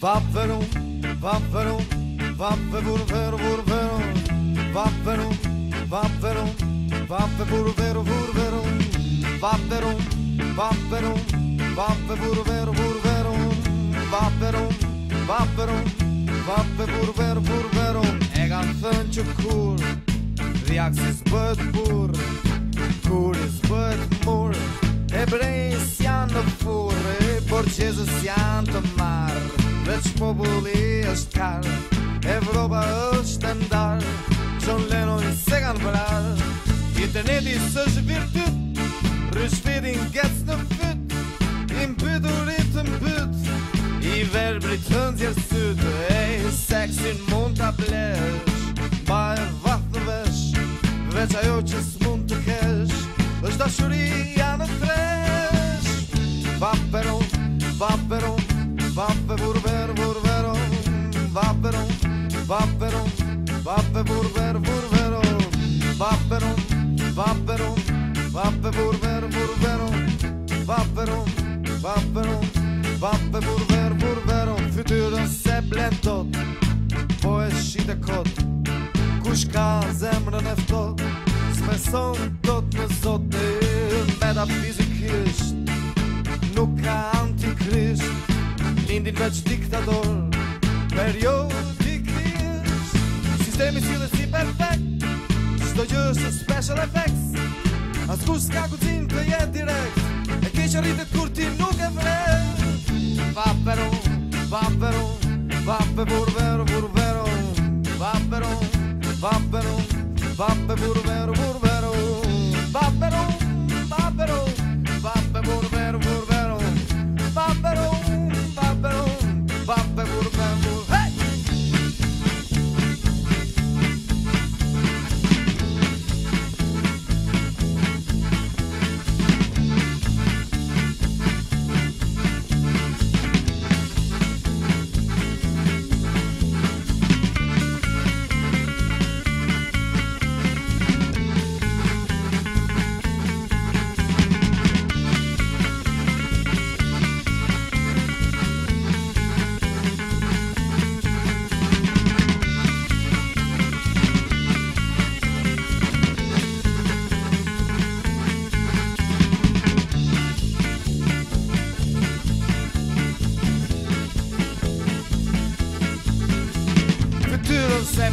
va per un va per un va per vur vur vur vur va per un va per un va per vur vur vur vur va per e gafën çu kur Reaksis bëhet burr janë në furr E borqezës janë të marr Veç pobuli është kallë, Evropa është endallë, Qënë lenoj se kanë bëllallë, Kitë e netis është virtutë, Ryshpiti ngecë në fytë, I mpyturit të mpytë, I verbri të ndjerësytë, Ej seksin mund t'a pleshë, Ba e vathë në Veç ajo që s'mund të keshë, është ashuria, mund t'a pleshë, Ba e vathë Vapperon, vapper vurver vurveron Vapperon, vapperon, vapper vurver vurveron Vapperon, vapperon, vapper vurver vurveron Fytyrën se bletot, po e shite kot Kush ka zemrën eftot, s'peson tot në zote Meta fizikisht, nuk ka antikrisht Lindin veç diktator, jo Ще ми сили си перфект Sto giusto Special Effects Аз кус как оцин клиент директ E che ci ride curti nuke fred Vabbero, vabbero, vabbè pur vero, pur vero Vabbero, vabbero, vabbè pur vero,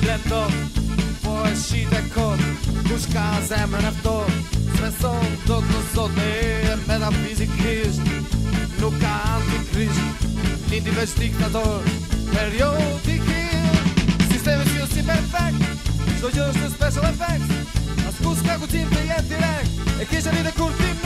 lento Po e shite kod Kushka zemë në fëtor Sveson do të nësot E metafizikisht Nuk ka antikrisht Një një veç diktator Periodikin Sistemi që si perfekt Qdo gjë është special effects Asku s'ka ku qim të jetë direkt E kishe një dhe